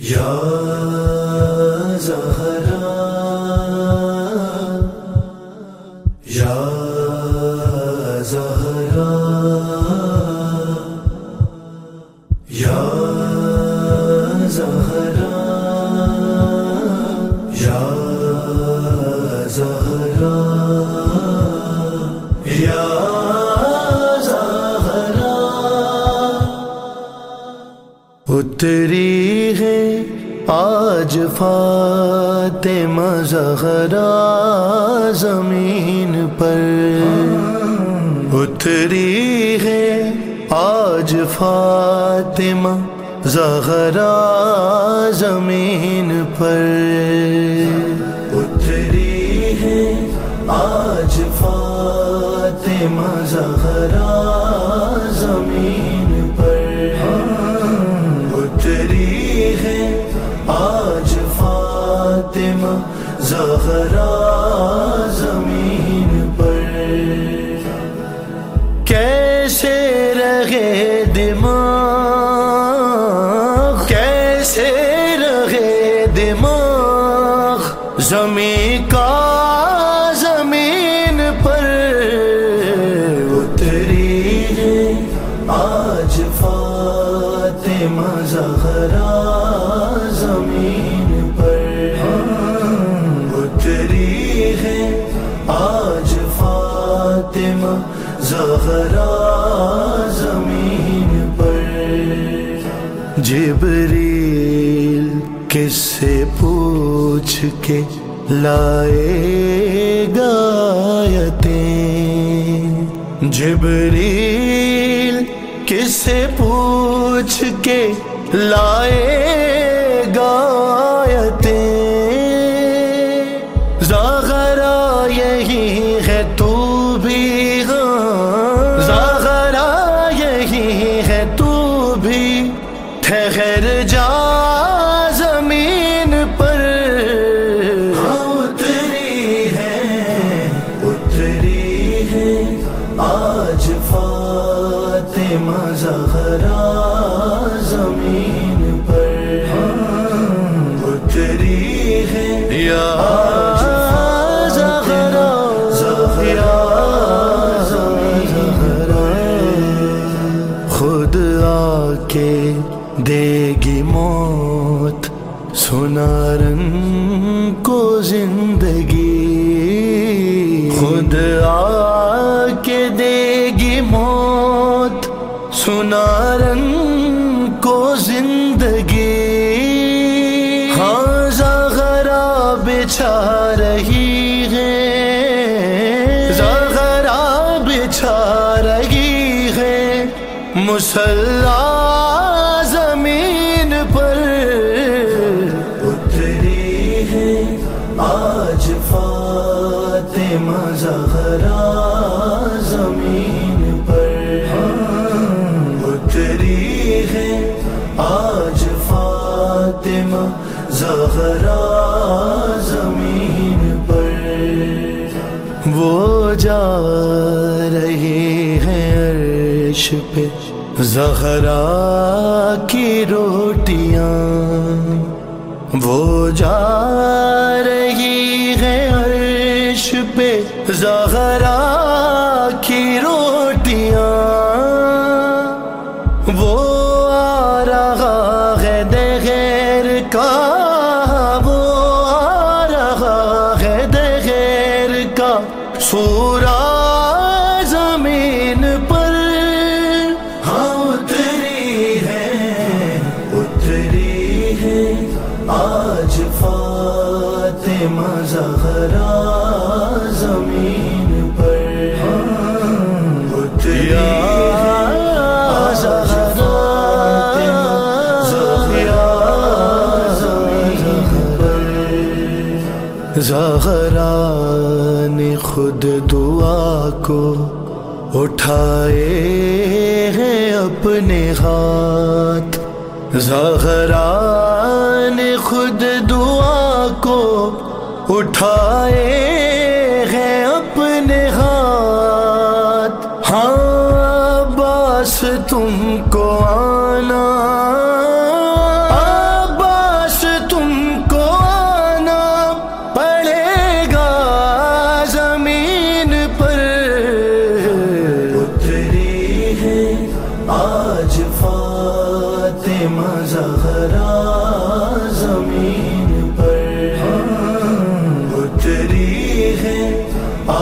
یا زہرا یا زہرا اتری ہے آج فاطمہ زہرا زمین پر۔ اتری ہے آج فاطمہ زہرا زمین پر۔ اتری ہے آج فاطمہ زہرا زہرا زمین پر کیسے رہے دماغ؟ کیسے رہے دماغ؟ زمین کا زمین پر اتری ہے آج فاطمہ۔ کس سے پوچھ کے لائے گایتیں؟ جبریل کس سے پوچھ کے لائے گایتیں؟ فاطمہ زہرا زمین پر اتری ہے۔ یا دے گی موت سنارن کو زندگی۔ خود آ کے دے سنارن کو زندگی ہاں زغرا بچھا رہی ہے۔ زغرا بچھا رہی ہے۔ مسلح زہرا زمین پر وہ جا رہی ہے عرش پہ زہرا سورا زمین پر۔ ہاں اتری ہے اتری ہے۔ آج فاطمہ زہرا زمین پر۔ ہاں، اتری زہرا نے خود دعا کو اٹھائے ہیں اپنے ہاتھ۔ زہرا نے خود دعا کو اٹھائے ہیں اپنے ہاتھ۔ ہاں بس تم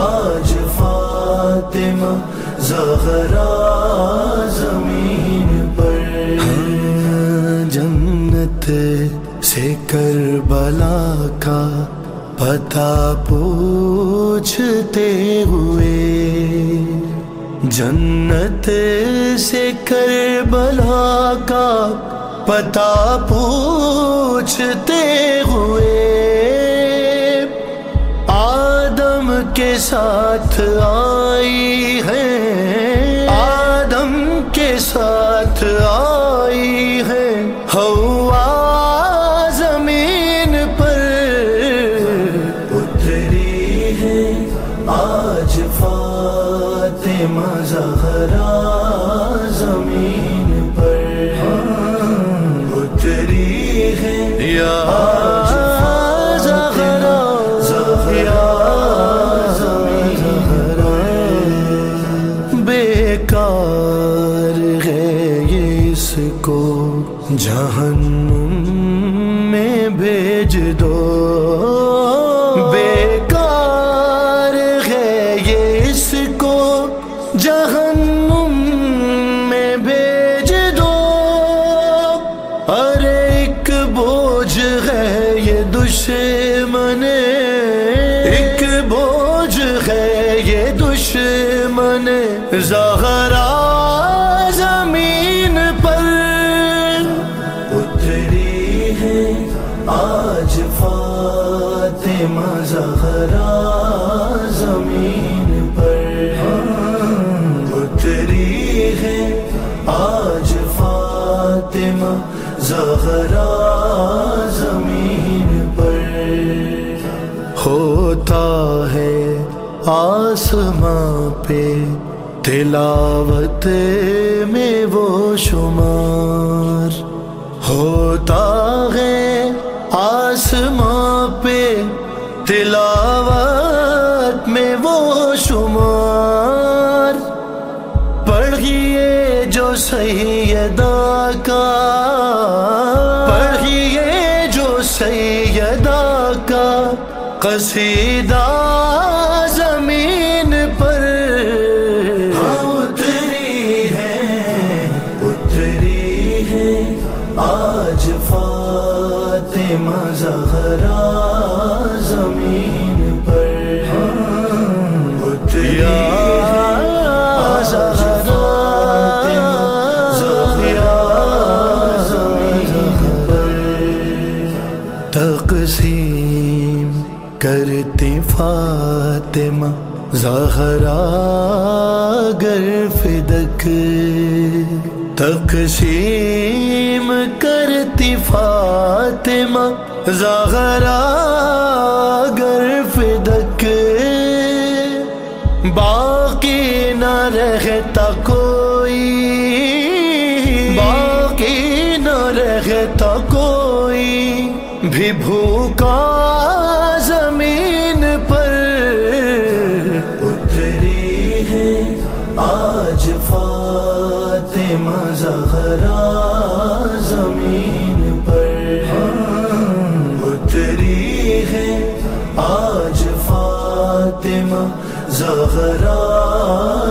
آج فاطمہ زہرا زمین پر جنت سے کربلا کا پتا پوچھتے ہوئے جنت سے کربلا کا پتا پوچھتے ہوئے کے ساتھ آئی ہے۔ آدم کے ساتھ آئی ہے۔ ہو جہنم میں بھیج دو۔ ارے ایک بوجھ ہے یہ دشمن۔ ایک بوجھ ہے یہ دشمن۔ زہرا زمین پر اتری ہے آج فاطمہ زہرا۔ آسماں پہ تلاوت میں وہ شمار ہوتا ہے آسماں پہ تلاوت میں وہ شمار پڑھیے جو سیدہ کا پڑھیے جو سیدہ کا قصیدہ آج فاطمہ زہرا زمین پر اتری تقسیم کرتی فاطمہ زہرا گر فدک تقسیم کرتی فاطمہ زہرا گر فدک باقی نہ رہتا کوئی فاطمہ زمین پر اتری ہے۔ آج فاطمہ زہرا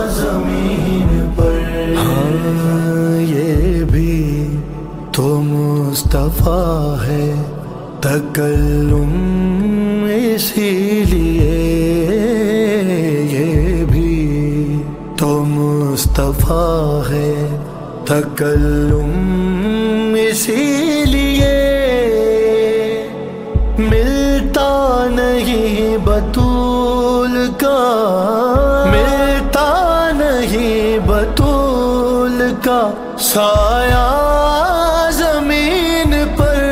زمین پر ہاں، یہ بھی تو مصطفیٰ ہے۔ تکلم اسی لیے یہ بھی تو مصطفیٰ ہے۔ تکلم اسی لیے ملتا نہیں بطول کا ملتا نہیں بطول کا سایہ زمین پر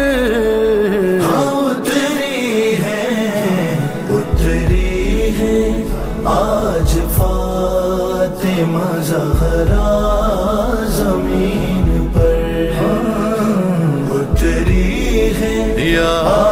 اتری ہے اتری ہے۔ آج فاطمہ زہرا زمین پر وہ اتری ہے۔ یا